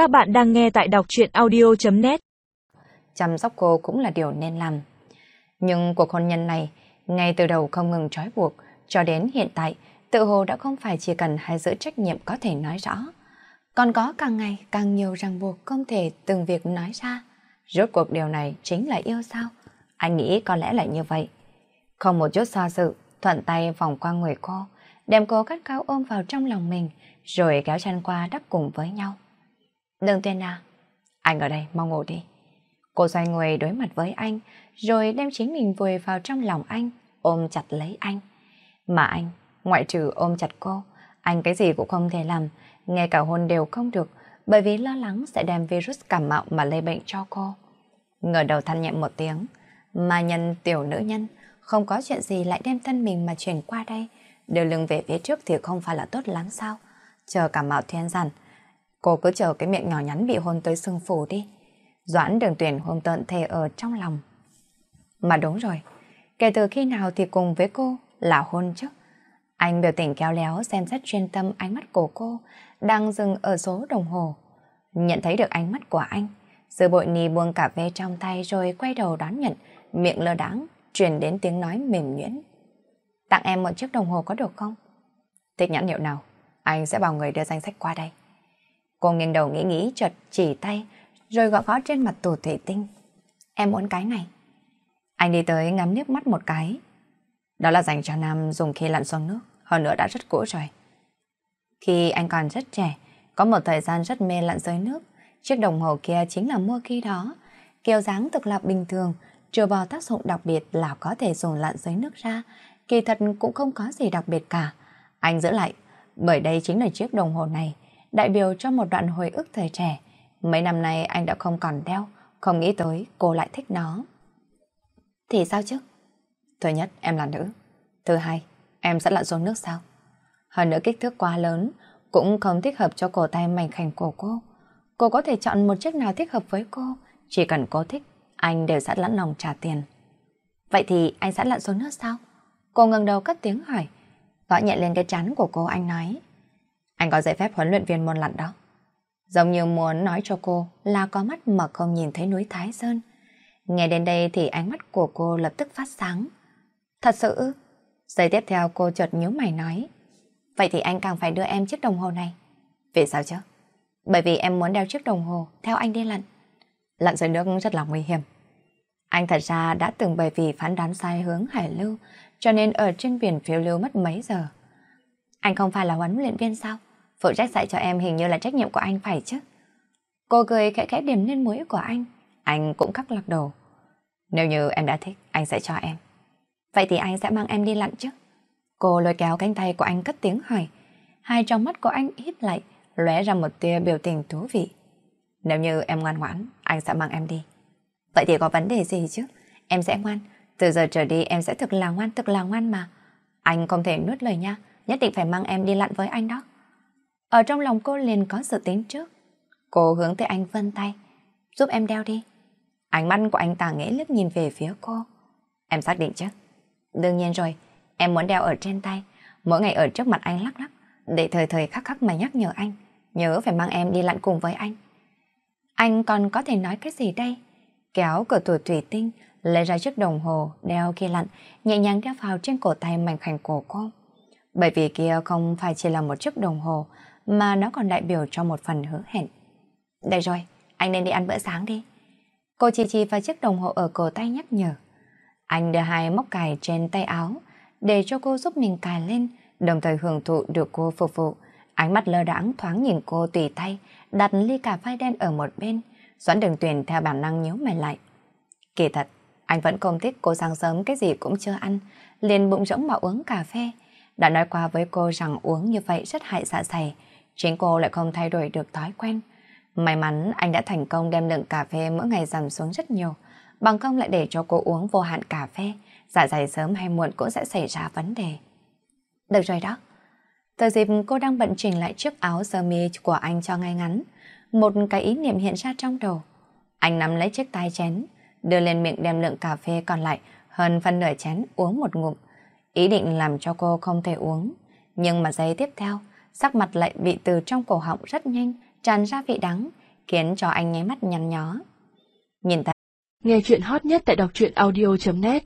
Các bạn đang nghe tại đọc truyện audio.net Chăm sóc cô cũng là điều nên làm. Nhưng cuộc hôn nhân này, ngay từ đầu không ngừng trói buộc, cho đến hiện tại, tự hồ đã không phải chỉ cần hai giữ trách nhiệm có thể nói rõ. Còn có càng ngày càng nhiều ràng buộc không thể từng việc nói ra. Rốt cuộc điều này chính là yêu sao? Anh nghĩ có lẽ là như vậy. Không một chút xa sự, thuận tay vòng qua người cô, đem cô cắt cao ôm vào trong lòng mình, rồi kéo chăn qua đắp cùng với nhau. Đừng tuyên à, anh ở đây, mau ngủ đi. Cô xoay người đối mặt với anh, rồi đem chính mình vùi vào trong lòng anh, ôm chặt lấy anh. Mà anh, ngoại trừ ôm chặt cô, anh cái gì cũng không thể làm, ngay cả hôn đều không được, bởi vì lo lắng sẽ đem virus cảm mạo mà lây bệnh cho cô. Ngờ đầu than nhẹ một tiếng, mà nhân tiểu nữ nhân, không có chuyện gì lại đem thân mình mà chuyển qua đây, đưa lưng về phía trước thì không phải là tốt lắm sao? Chờ cảm mạo thiên giản, cô cứ chờ cái miệng nhỏ nhắn bị hôn tới sưng phù đi. Doãn đường tuyển hôn tận thề ở trong lòng. Mà đúng rồi, kể từ khi nào thì cùng với cô là hôn chứ? Anh biểu tình kéo léo xem xét chuyên tâm ánh mắt của cô đang dừng ở số đồng hồ. Nhận thấy được ánh mắt của anh, sư bội nì buông cà phê trong tay rồi quay đầu đón nhận, miệng lơ đáng, truyền đến tiếng nói mềm nhuyễn. Tặng em một chiếc đồng hồ có được không? Thích nhãn hiệu nào? Anh sẽ bảo người đưa danh sách qua đây. Cô nghiêng đầu nghĩ nghĩ chợt chỉ tay, rồi gõ gõ trên mặt tủ thủy tinh. Em muốn cái này. Anh đi tới ngắm nước mắt một cái. Đó là dành cho Nam dùng khi lặn xuống nước, hơn nữa đã rất cũ rồi. Khi anh còn rất trẻ, có một thời gian rất mê lặn dưới nước, chiếc đồng hồ kia chính là mua khi đó. Kiểu dáng thực là bình thường, trừ bỏ tác dụng đặc biệt là có thể dùng lặn dưới nước ra, kỳ thật cũng không có gì đặc biệt cả. Anh giữ lại, bởi đây chính là chiếc đồng hồ này, đại biểu cho một đoạn hồi ức thời trẻ. Mấy năm nay anh đã không còn đeo, không nghĩ tới cô lại thích nó. Thì sao chứ? Thứ nhất, em là nữ. Thứ hai, em sẽ lặn xuống nước sao? Hơn nữa kích thước quá lớn, cũng không thích hợp cho cổ tay mảnh khảnh của cô. Cô có thể chọn một chiếc nào thích hợp với cô, chỉ cần cô thích, anh đều sẽ lẫn lòng trả tiền. Vậy thì anh sẽ lặn xuống nước sao? Cô ngẩng đầu cất tiếng hỏi. Gõ nhẹ lên cái chán của cô anh nói. Anh có giấy phép huấn luyện viên môn lặn đó. Giống như muốn nói cho cô là có mắt mà không nhìn thấy núi Thái Sơn. Nghe đến đây thì ánh mắt của cô lập tức phát sáng. Thật sự ư? Giây tiếp theo cô chợt nhíu mày nói. Vậy thì anh càng phải đưa em chiếc đồng hồ này. Vì sao chứ? Bởi vì em muốn đeo chiếc đồng hồ theo anh đi lặn. Lặn dưới nước rất là nguy hiểm. Anh thật ra đã từng bởi vì phán đoán sai hướng hải lưu, cho nên ở trên biển phiêu lưu mất mấy giờ. Anh không phải là huấn luyện viên sao? Phụ trách dạy cho em hình như là trách nhiệm của anh phải chứ? Cô cười khẽ khẽ điểm lên mũi của anh. Anh cũng khắc lắc đầu. Nếu như em đã thích, anh sẽ cho em. Vậy thì anh sẽ mang em đi lặn chứ? Cô lôi kéo cánh tay của anh cất tiếng hỏi. Hai trong mắt của anh hít lại, lóe ra một tia biểu tình thú vị. Nếu như em ngoan ngoãn, anh sẽ mang em đi. Vậy thì có vấn đề gì chứ? Em sẽ ngoan. Từ giờ trở đi em sẽ thực là ngoan, thực là ngoan mà. Anh không thể nuốt lời nha, nhất định phải mang em đi lặn với anh đó. Ở trong lòng cô liền có sự tính trước. Cô hướng tới anh vân tay. Giúp em đeo đi. Ánh mắt của anh ta nghĩ liếc nhìn về phía cô. Em xác định chứ? Đương nhiên rồi, em muốn đeo ở trên tay. Mỗi ngày ở trước mặt anh lắc lắc. Để thời thời khắc khắc mà nhắc nhở anh. Nhớ phải mang em đi lặn cùng với anh. Anh còn có thể nói cái gì đây? Kéo cửa tủ thủy tinh, lấy ra chiếc đồng hồ đeo khi lặn, nhẹ nhàng đeo vào trên cổ tay mảnh khảnh của cô. Bởi vì kia không phải chỉ là một chiếc đồng hồ, mà nó còn đại biểu cho một phần hứa hẹn. Đây rồi, anh nên đi ăn bữa sáng đi. Cô chỉ chỉ vào chiếc đồng hồ ở cổ tay nhắc nhở. Anh đưa hai móc cài trên tay áo, để cho cô giúp mình cài lên, đồng thời hưởng thụ được cô phục vụ. Ánh mắt lơ đãng thoáng nhìn cô tùy tay, đặt ly cà phê đen ở một bên, Doãn đường tuyển theo bản năng nhíu mày lại. Kỳ thật, anh vẫn không thích cô sáng sớm cái gì cũng chưa ăn, liền bụng rỗng mà uống cà phê. Đã nói qua với cô rằng uống như vậy rất hại dạ dày, chính cô lại không thay đổi được thói quen. May mắn anh đã thành công đem lượng cà phê mỗi ngày giảm xuống rất nhiều, bằng không lại để cho cô uống vô hạn cà phê, dạ dày sớm hay muộn cũng sẽ xảy ra vấn đề. Được rồi đó. Từ dịp cô đang bận chỉnh lại chiếc áo sơ mi của anh cho ngay ngắn, một cái ý niệm hiện ra trong đầu. Anh nắm lấy chiếc tay chén, đưa lên miệng đem lượng cà phê còn lại hơn phân nửa chén uống một ngụm. Ý định làm cho cô không thể uống. Nhưng mà giây tiếp theo, sắc mặt lại bị từ trong cổ họng rất nhanh tràn ra vị đắng, khiến cho anh nháy mắt nhăn nhó. Nhìn ta. Nghe chuyện hot nhất tại đọc truyện audio.net